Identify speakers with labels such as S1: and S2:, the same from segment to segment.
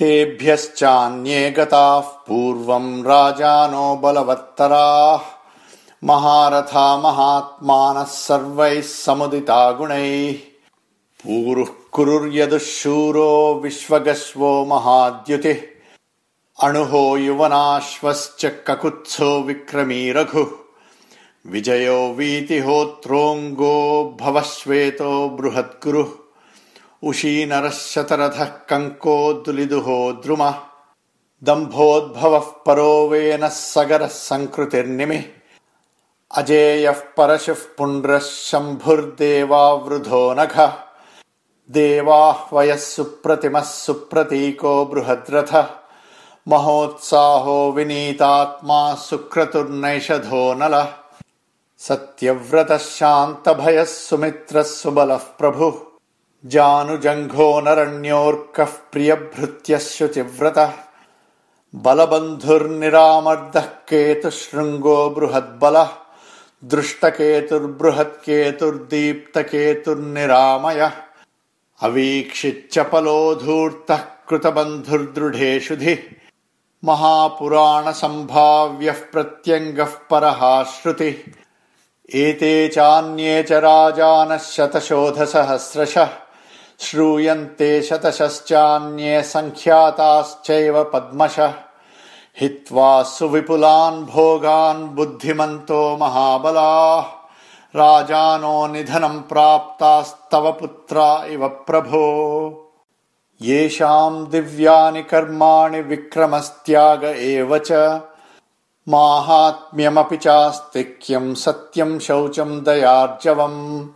S1: तेभ्यश्चान्ये गताः पूर्वम् राजानो बलवत्तराः। महारथा महात्मानः सर्वैः समुदिता गुणैः। पूरुः कुरुर्यदुःशूरो विश्वगश्वो महाद्युतिः। अणुहो युवनाश्वश्च ककुत्सो विक्रमी रघुः। विजयो वीतिहोत्रोऽङ्गो भवश्वेतो बृहद्गुरुः उशीनरः शतरथः कङ्को दुलिदुहो द्रुमः। दम्भोद्भवः परो वेनः सगरः सङ्कृतिर्निमिः अजेयः परशुः पुण्ड्रः शम्भुर्देवावृधो नघः देवाह्वयः सुप्रतिमः सुप्रतीको बृहद्रथः। महोत्साहो विनीतात्मा सुक्रतुर्नैषधो नलः। सत्यव्रतः शान्तभयः सुमित्रः सुबलः प्रभुः। जानुजङ्घो नरण्योऽर्कः प्रियभृत्यः शुचिव्रतः बलबन्धुर्निरामर्दः केतुशृङ्गो बृहद्बलः दृष्टकेतुर्बृहत्केतुर्दीप्तकेतुर्निरामयः। अवीक्षिच्चपलो धूर्तः कृतबन्धुर्दृढेषुधिः महापुराणसम्भाव्यः प्रत्यङ्गः परः श्रुतिः एते चान्ये च राजानः शतशोधसहस्रशः श्रूयन्ते शतशश्चान्ये सङ्ख्याताश्चैव पद्मशः। हित्वा सुविपुलान् भोगान् बुद्धिमन्तो महाबलाः। राजानो निधनम् प्राप्तास्तव पुत्रा इव प्रभो। येषाम् दिव्यानि कर्माणि विक्रमस्त्याग एव च। माहात्म्यमपि चास्तिक्यम् सत्यम् शौचम् दयार्जवम्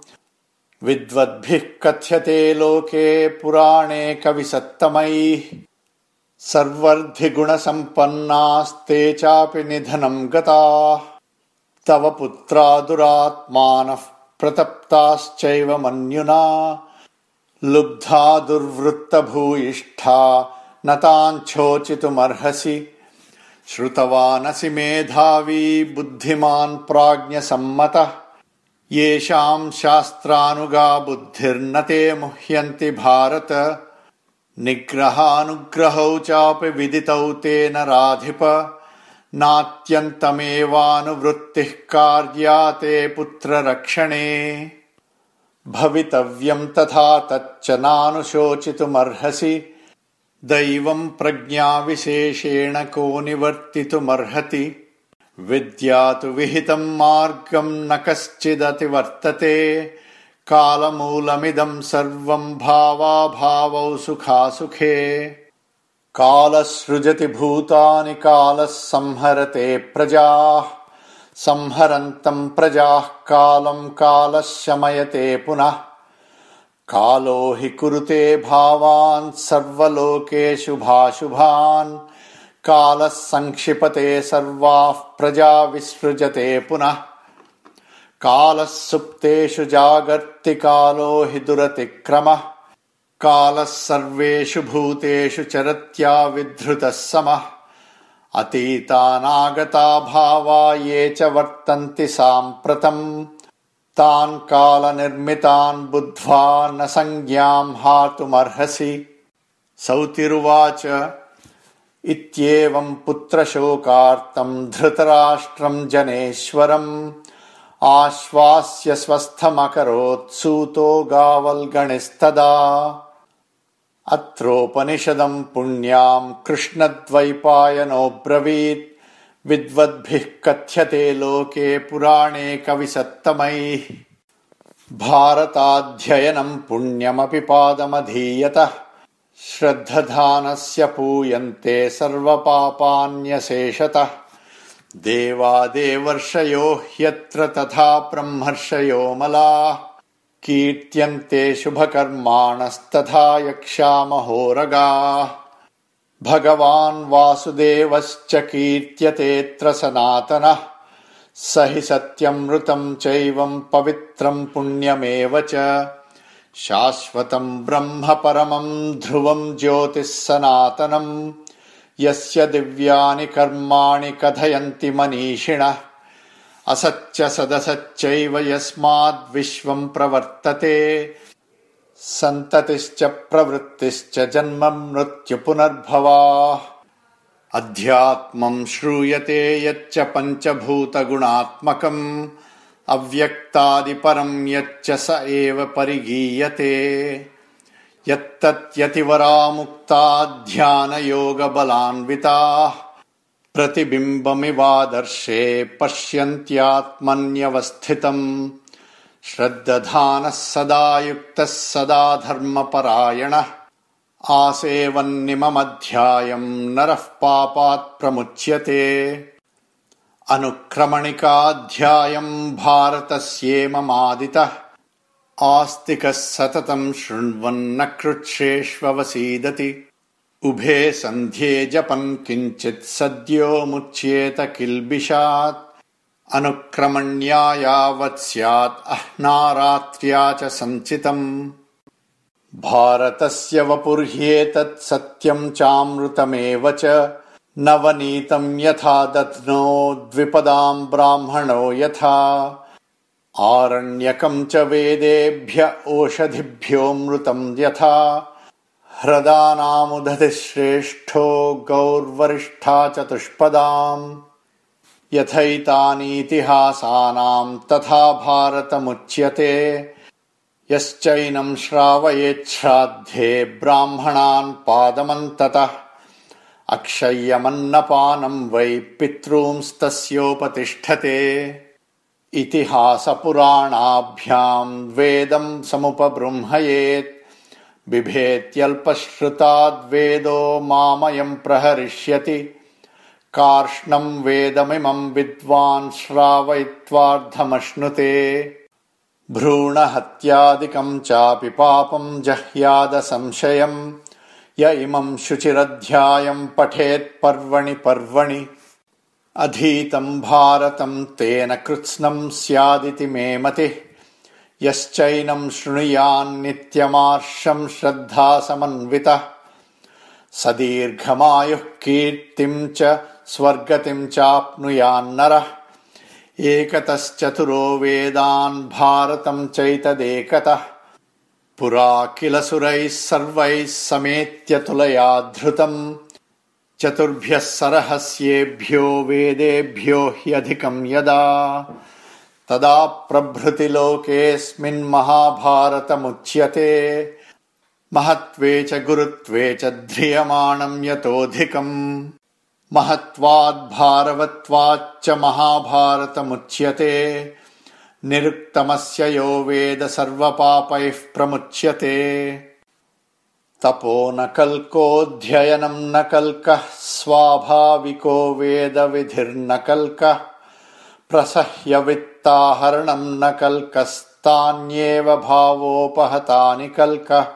S1: विद्वद्भिः कथ्यते लोके पुराणे कविसत्तमैः। सर्वर्धिगुणसम्पन्नास्ते चापि निधनम् गताः। तव पुत्रा दुरात्मानः प्रतप्ताश्चैव मन्युना। लुब्धा दुर्वृत्तभूयिष्ठा न ताञ्छोचितुमर्हसि श्रुतवानसि मेधावी बुद्धिमान् प्राज्ञसम्मतः येषाम् शास्त्रानुगा बुद्धिर्न ते मुह्यन्ति भारत। निग्रहानुग्रहौ चापि विदितौ तेन राधिप। नात्यन्तमेवानुवृत्तिः कार्या ते पुत्ररक्षणे। भवितव्यम् तथा तच्च नानुशोचितुमर्हसि। दैवम् प्रज्ञाविशेषेण को निवर्तितुमर्हति विद्या तु विहितम् मार्गम् न कश्चिदतिवर्तते कालमूलमिदम् सर्वम् भावाभावौ सुखासुखे। कालसृजति भूतानि कालः संहरते प्रजाः। संहरन्तम् प्रजाः कालम् कालः शमयते पुनः। कालो हि कुरुते भावान् सर्वलोकेषु भाशुभान् कालः सङ्क्षिपते सर्वाः प्रजा विसृजते पुनः। कालः सुप्तेषु जागर्ति कालो हि दुरतिक्रमः कालः सर्वेषु भूतेषु चरत्या विधृतः समः। अतीतानागता भावा ये च वर्तन्ति साम्प्रतम्। तान् कालनिर्मितान् बुद्ध्वा न संज्ञाम् हातुमर्हसि। सौतिरुवाच इत्येवम् पुत्रशोकार्तम् धृतराष्ट्रम् जनेश्वरम् आश्वास्य स्वस्थमकरोत्सूतो गावल्गणिस्तदा। अत्रोपनिषदम् पुण्याम् कृष्णद्वैपायनोऽब्रवीत्। विद्वद्भिः कथ्यते लोके पुराणे कविसत्तमैः। भारताध्ययनम् पुण्यमपि पादमधीयतः श्रद्धधानस्य पूयन्ते सर्वपापान्यशेषतः। देवादेवर्षयो ह्यत्र तथा ब्रह्मर्षयो मलाः। कीर्त्यन्ते शुभकर्माणस्तथा यक्षामहोरगाः भगवान् वासुदेवश्च कीर्त्यतेऽत्र सनातनः स हि सत्यमृतम् चैवम् पवित्रम् पुण्यमेव च शाश्वतम् ब्रह्म परमम् ध्रुवम् ज्योतिः सनातनम् यस्य दिव्यानि कर्माणि कथयन्ति मनीषिणः। असच्च सदसच्चैव यस्माद्विश्वम् प्रवर्तते। सन्ततिश्च प्रवृत्तिश्च जन्म मृत्युपुनर्भवाः। अध्यात्मम् श्रूयते यच्च पञ्चभूतगुणात्मकम् अव्यक्तादिपरम् यच्च स एव परिगीयते। यत्तत्यतिवरामुक्ता ध्यानयोगबलान्विताः प्रतिबिम्बमिवादर्शे पश्यन्त्यात्मन्यवस्थितम्। श्रद्दधानः सदा युक्तः सदा धर्मपरायणः आसेवन्निममध्यायम् नरः पापात् प्रमुच्यते अनुक्रमणिकाध्यायम् भारतस्येममादितः। आस्तिकः सततम् शृण्वन्न कृच्छ्रेष्ववसीदति उभे सन्ध्ये जपन् किञ्चित् सद्यो मुच्येत किल्बिषात्। अनुक्रमण्या यावत् स्यात् अह्नारात्र्या च सञ्चितम्। भारतस्य वपुर्ह्येतत् सत्यम् चामृतमेव च नवनीतम् यथा दध्नो द्विपदाम् ब्राह्मणो यथा। आरण्यकम् च वेदेभ्य ओषधिभ्योऽमृतम् यथा। ह्रदानामुदधिश्रेष्ठो गौर्वरिष्ठा चतुष्पदाम्। यथैतानीतिहासानाम् तथा भारतमुच्यते। यश्चैनम् श्रावयेच्छ्राद्धे ब्राह्मणान् पादमन्ततः अक्षय्यमन्नपानम् वै पितॄंस्तस्योपतिष्ठते। इतिहासपुराणाभ्याम् वेदम् समुपबृंहयेत्। बिभेत्यल्पश्रुताद्वेदो मामयम् प्रहरिष्यति। कार्ष्णम् वेदमिमम् विद्वान् श्रावयित्वार्धमश्नुते। भ्रूणहत्यादिकम् चापि पापम् जह्यादसंशयम् य इमम् शुचिरध्यायम् पठेत् पर्वणि अधीतम् भारतम् तेन कृत्स्नम् स्यादिति मे मतिः। यश्चैनम् शृणुयान्नित्यमार्षम् श्रद्धासमन्वितः। स दीर्घमायुः कीर्तिम् च स्वर्गतिम् चाप्नुयान्नरः एकतश्चतुरो वेदान् भारतम् चैतदेकतः पुरा किल सुरैः सर्वैः समेत्य तुलया धृतम्। चतुर्भ्यः सरहस्येभ्यो वेदेभ्यो ह्यधिकम् यदा। तदा प्रभृति लोकेऽस्मिन्महाभारतमुच्यते महत्त्वे च गुरुत्वे च ध्रियमाणम् यतोऽधिकम्। महत्त्वाद्भारवत्वाच्च महाभारतमुच्यते निरुक्तमस्य यो वेद सर्वपापैः प्रमुच्यते। तपो न कल्कोऽध्ययनम् न कल्कः स्वाभाविको वेदविधिर्न कल्कः प्रसह्यवित्ताहरणम् न कल्कस्तान्येव भावोपहतानि कल्कः।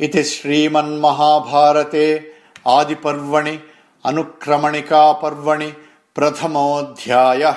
S1: इति श्रीमन्महाभारते आदिपर्वणि अनुक्रमणिकापर्वणि प्रथमोऽध्यायः